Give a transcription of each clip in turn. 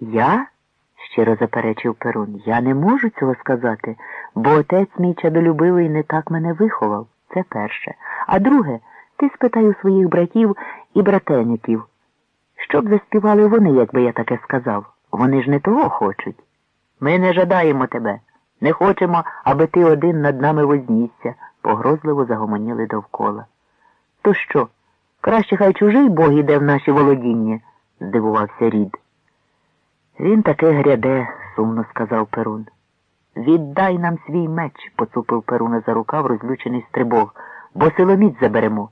Я? щиро заперечив Перун. Я не можу цього сказати, бо отець мій чадолюбивий не так мене виховав. Це перше. А друге, ти спитай у своїх братів і братеників. Що б заспівали вони, якби я таке сказав? Вони ж не того хочуть. Ми не жадаємо тебе. Не хочемо, аби ти один над нами вознісся, погрозливо загомоніли довкола. То що? Краще хай чужий бог іде в наші володіння, здивувався Рід. Він таки гряде, сумно сказав Перун. Віддай нам свій меч, поцупив Перуна за рукав розлючений стрибог, бо силоміць заберемо.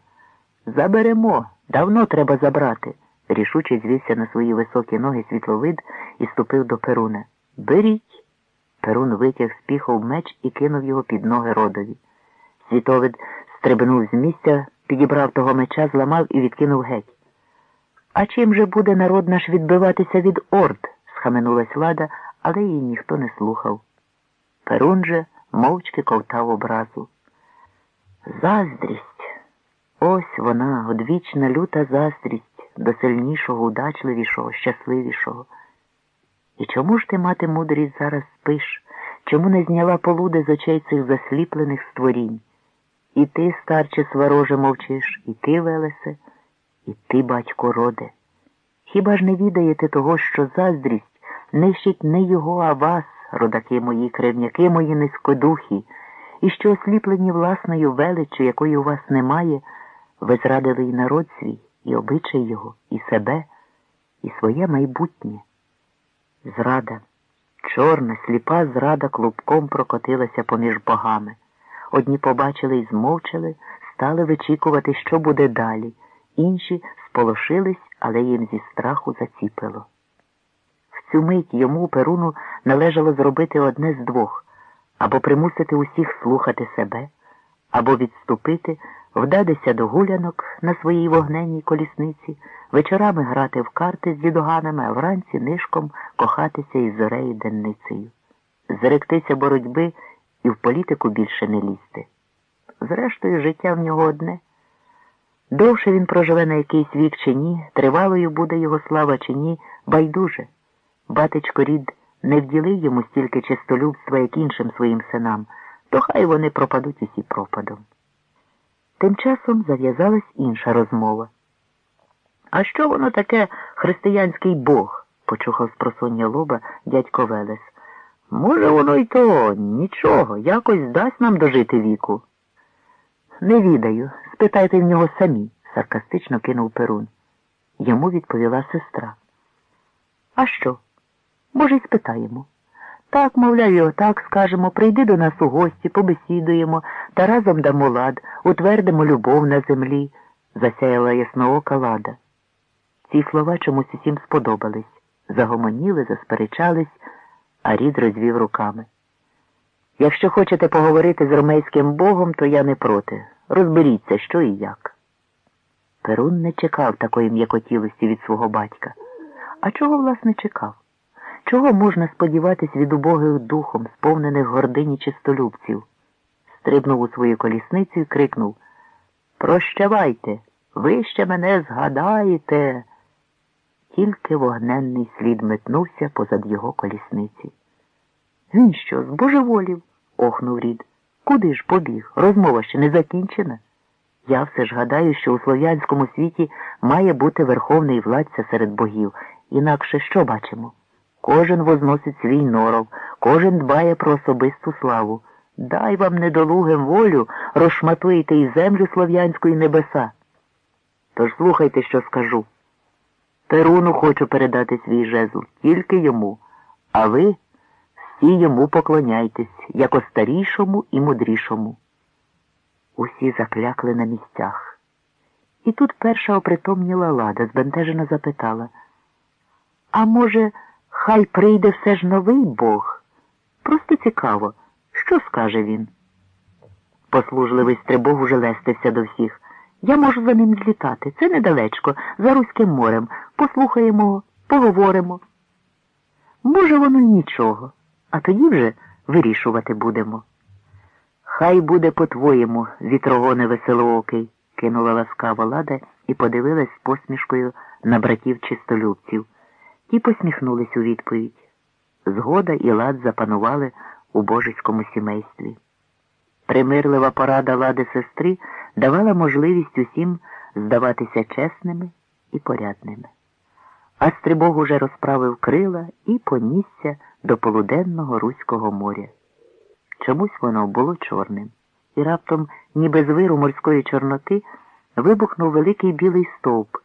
Заберемо. Давно треба забрати. Рішуче звівся на свої високі ноги світловид і ступив до Перуна. Беріть. Перун витяг з піхов меч і кинув його під ноги родові. Світовид стрибнув з місця, підібрав того меча, зламав і відкинув геть. А чим же буде народ наш відбиватися від орд? Схаменулась лада, але її ніхто не слухав. Перун же мовчки ковтав образу. Заздрість. Ось вона, одвічна люта заздрість до сильнішого, удачливішого, щасливішого. І чому ж ти, мати мудрість, зараз спиш? Чому не зняла полуди з очей цих засліплених створінь? І ти, старче свароже, мовчиш, і ти, Велесе, і ти, батько, роде. Хіба ж не відаєте того, що заздрість нищить не його, а вас, родаки мої, кривняки мої низькодухі, і що осліплені власною величчю, якої у вас немає, ви зрадили і народ свій, і обичай його, і себе, і своє майбутнє. Зрада, чорна, сліпа зрада клубком прокотилася поміж богами. Одні побачили і змовчали, стали вичікувати, що буде далі, інші сполошились, але їм зі страху заціпило. Цю мить йому Перуну належало зробити одне з двох або примусити усіх слухати себе, або відступити, вдатися до гулянок на своїй вогненній колісниці, вечорами грати в карти з дідоганами, а вранці нишком кохатися із зорею денницею, зректися боротьби і в політику більше не лізти. Зрештою, життя в нього одне. Довше він проживе на якийсь вік чи ні, тривалою буде його слава чи ні, байдуже. Батечко рід не вділив йому стільки чистолюбства, як іншим своїм синам, то хай вони пропадуть усі пропадом. Тим часом зав'язалась інша розмова. А що воно таке християнський Бог? почухав з просоння лоба дядько Велес. Може, воно й то нічого, якось дасть нам дожити віку. Не відаю, спитайте в нього самі, саркастично кинув Перун. Йому відповіла сестра. А що? Може, й спитаємо. Так, мовляв, і отак скажемо, прийди до нас у гості, побесідуємо та разом дамо лад, утвердимо любов на землі, засяяла ясноока лада. Ці слова чомусь усім сподобались. Загомоніли, засперечались, а рід розвів руками. Якщо хочете поговорити з ромейським богом, то я не проти. Розберіться, що і як. Перун не чекав такої м'якотілості від свого батька. А чого, власне, чекав? Чого можна сподіватись від убогих духом, сповнених гордині чистолюбців? Стрибнув у свою колісницю і крикнув Прощавайте, ви ще мене згадаєте. Тільки вогненний слід метнувся позад його колісниці. Він що, збожеволів? охнув рід. Куди ж побіг? Розмова ще не закінчена. Я все ж гадаю, що у слов'янському світі має бути верховний владця серед богів, інакше що бачимо? Кожен возносить свій норов, кожен дбає про особисту славу. Дай вам недолугим волю, розшматуєте і землю слов'янську і небеса. Тож слухайте, що скажу. Перуну хочу передати свій жезл, тільки йому, а ви всі йому поклоняйтесь, як старішому і мудрішому. Усі заклякли на місцях. І тут перша опритомніла лада, збентежено запитала, а може, хай прийде все ж новий Бог? Просто цікаво, що скаже він? Послужливий стрибог уже лестився до всіх. Я можу за ним злітати. Це недалечко, за Руським морем. Послухаємо, поговоримо. Може, воно нічого, а тоді вже вирішувати будемо. Хай буде по-твоєму, вітрогоне веселоокий, кинула ласкава лада і подивилась з посмішкою на братів чистолюбців. Ті посміхнулись у відповідь. Згода і лад запанували у божеському сімействі. Примирлива порада лади сестри давала можливість усім здаватися чесними і порядними. А стрибог уже розправив крила і понісся до полуденного Руського моря. Чомусь воно було чорним, і раптом, ніби з виру морської чорноти, вибухнув великий білий стовп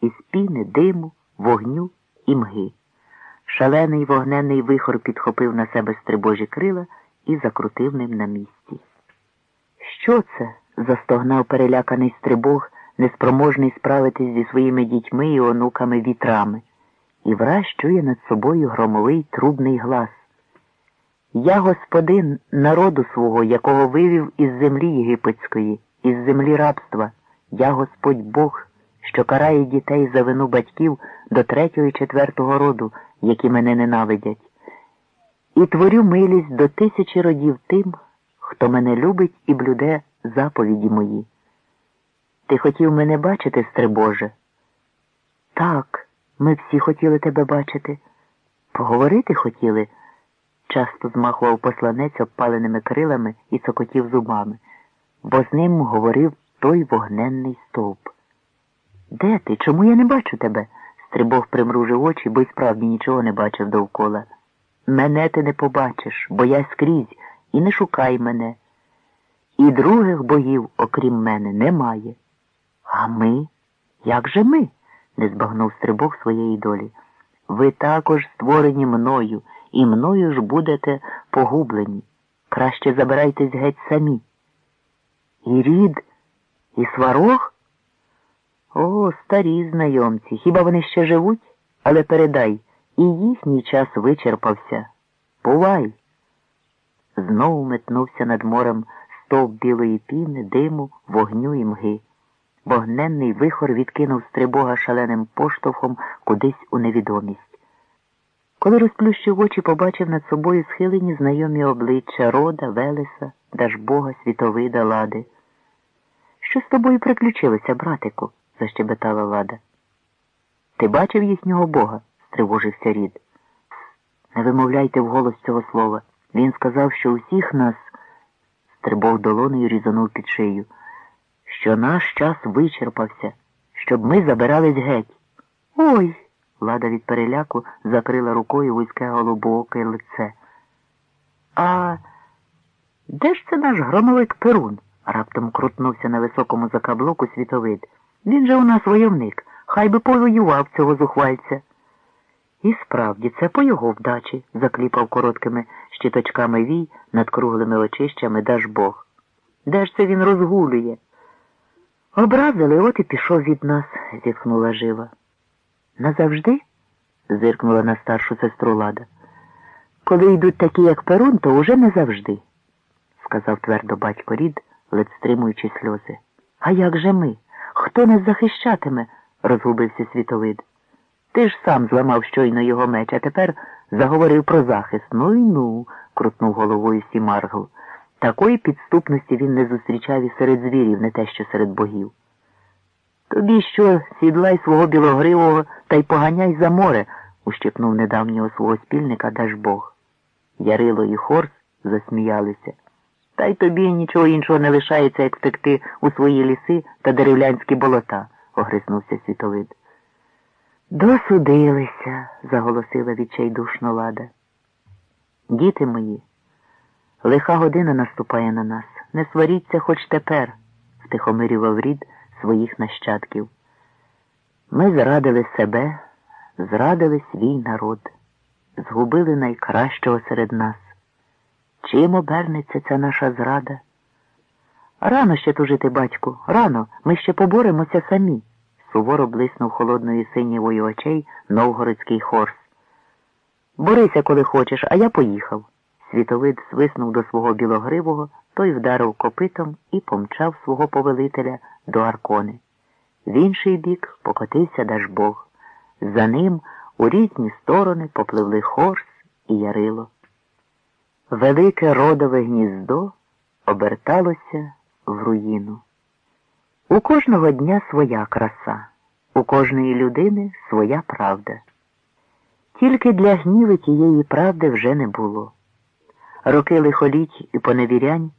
із піни, диму, вогню і мги. Шалений вогненний вихор підхопив на себе стрибожі крила і закрутив ним на місці. Що це? застогнав переляканий стрибог, неспроможний справитись зі своїми дітьми і онуками вітрами, і враз чує над собою громовий трубний глас. Я господин народу свого, якого вивів із землі єгипетської, із землі рабства, я Господь Бог, що карає дітей за вину батьків до третього і четвертого роду, які мене ненавидять, і творю милість до тисячі родів тим, хто мене любить і блюде заповіді мої. Ти хотів мене бачити, Стрибоже? Так, ми всі хотіли тебе бачити. Поговорити хотіли, часто змахував посланець обпаленими крилами і цокотів зубами, бо з ним говорив той вогненний стовп. Де ти? Чому я не бачу тебе? Стрибог примружив очі, бо й справді нічого не бачив довкола. Мене ти не побачиш, бо я скрізь, і не шукай мене. І других богів, окрім мене, немає. А ми? Як же ми? не збагнув стрибок своєї долі. Ви також створені мною, і мною ж будете погублені. Краще забирайтесь геть самі. І рід, і сварог? О, старі знайомці, хіба вони ще живуть? Але передай, і їхній час вичерпався. Бувай. Знову метнувся над морем стовп білої піни, диму, вогню і мги. Вогненний вихор відкинув стрибога шаленим поштовхом кудись у невідомість. Коли розплющив очі, побачив над собою схилені знайомі обличчя рода, Велеса, Дажбога, Світовида, Лади. Що з тобою приключилося, братику? Защебетала Лада. Ти бачив їхнього бога? стривожився рід. Не вимовляйте вголос цього слова. Він сказав, що усіх нас, стрибов долонею різанув під шию, що наш час вичерпався, щоб ми забирались геть. Ой. Лада від переляку закрила рукою вузьке голубоке лице. А де ж це наш громовик Перун? раптом крутнувся на високому закаблоку світовид. Він же у нас войовник, хай би повоював цього зухвальця. І справді, це по його вдачі, закліпав короткими щиточками вій над круглими очищами Дажбог. Де ж це він розгулює? Образили, от і пішов від нас, зітхнула жива. Назавжди? зиркнула на старшу сестру Лада. Коли йдуть такі, як Перун, то уже не завжди, сказав твердо батько рід, ледь стримуючи сльози. А як же ми? Хто нас захищатиме? розгубився світовид. Ти ж сам зламав щойно його меч, а тепер заговорив про захист. Ну й ну, крутнув головою Сімаргл. Такої підступності він не зустрічав і серед звірів, не те що серед богів. Тобі що, сідлай свого білогривого та й поганяй за море, ущипнув недавнього свого спільника Дажбог. Ярило і Хорс засміялися. Та й тобі нічого іншого не лишається, як втекти у свої ліси та деревлянські болота, огризнувся світовид. Досудилися, заголосила відчайдушно лада. Діти мої, лиха година наступає на нас. Не сваріться хоч тепер, втихомирював рід своїх нащадків. Ми зрадили себе, зрадили свій народ, згубили найкращого серед нас. Чим обернеться ця наша зрада? Рано ще тужити, батьку, рано, ми ще поборемося самі, суворо блиснув холодною синєвою очей новгородський хорс. Борися, коли хочеш, а я поїхав. Світовид свиснув до свого білогривого, той вдарив копитом і помчав свого повелителя до Аркони. В інший бік покотився Дажбог. За ним у різні сторони попливли Хорс і Ярило. Велике родове гніздо оберталося в руїну. У кожного дня своя краса, у кожної людини своя правда. Тільки для гніви тієї правди вже не було. Роки лихоліть і поневірянь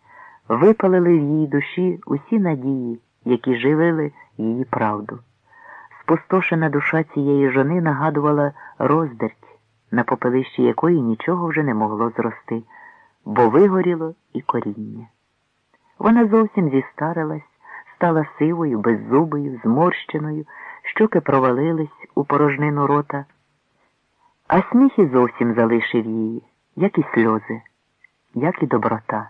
випалили в її душі усі надії, які живили її правду. Спустошена душа цієї жони нагадувала роздерть, на попелищі якої нічого вже не могло зрости, бо вигоріло і коріння. Вона зовсім зістарилась, стала сивою, беззубою, зморщеною, щоки провалились у порожнину рота, а сміх і зовсім залишив її, як і сльози, як і доброта.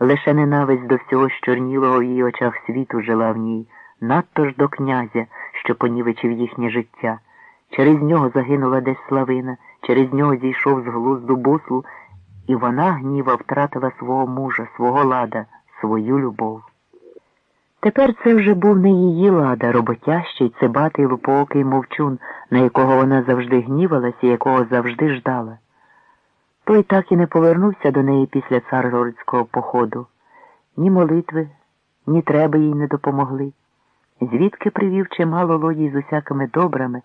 Лише ненависть до всього щорнілого в її очах світу жила в ній, надто ж до князя, що понівечив їхнє життя. Через нього загинула десь славина, через нього зійшов з глузду буслу, і вона гніва втратила свого мужа, свого лада, свою любов. Тепер це вже був не її лада, роботящий, цибатий лупоокий мовчун, на якого вона завжди гнівалася і якого завжди ждала. Той так і не повернувся до неї після царгородського походу. Ні молитви, ні треба їй не допомогли. Звідки привів чимало лодій з усякими добрами,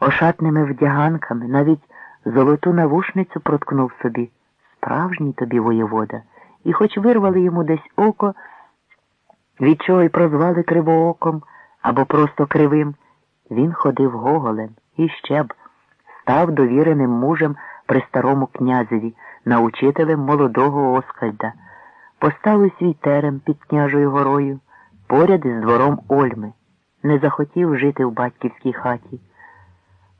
ошатними вдяганками, навіть золоту навушницю проткнув собі, справжній тобі воєвода, і хоч вирвали йому десь око, від чого й прозвали кривооком або просто кривим, він ходив гоголем і ще б став довіреним мужем при старому князеві, научителем молодого Оскальда, поставив свій терем під княжою горою, поряд із двором Ольми, не захотів жити в батьківській хаті.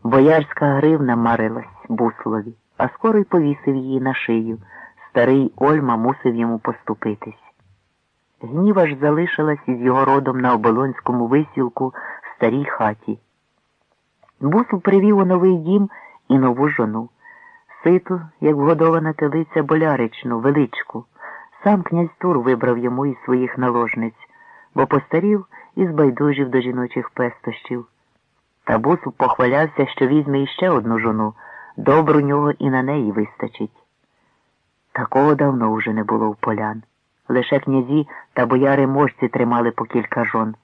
Боярська гривна марилась буслові, а скоро й повісив її на шию. Старий Ольма мусив йому поступитись. Гніва ж залишилась із його родом на оболонському висілку в старій хаті. Бусл привів у новий дім і нову жону. Ситу, як вгодована телиця боляричну, величку. Сам князь Тур вибрав йому із своїх наложниць, бо постарів і збайдужив до жіночих пестощів. Та Бусл похвалявся, що візьме іще одну жону, добру нього і на неї вистачить. Такого давно вже не було в полян. Лише князі та бояри можці тримали по кілька жон.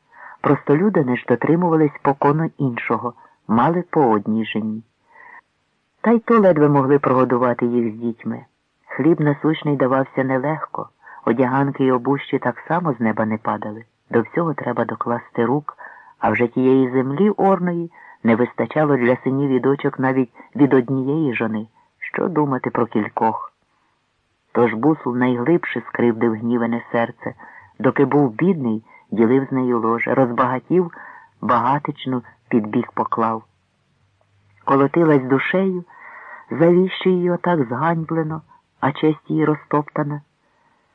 Простолюдини ж дотримувались покону іншого, мали по одній жені. Та й то ледве могли прогодувати їх з дітьми. Хліб насущний давався нелегко, одяганки й обущі так само з неба не падали. До всього треба докласти рук, а вже тієї землі орної не вистачало для синів і дочок навіть від однієї жони. Що думати про кількох? Тож бусл найглибше скривдив гнівене серце, доки був бідний, ділив з нею ложе, розбагатів, багатичну під бік поклав. Колотилась душею, завіщо її отак зганьблено, а честь її розтоптана.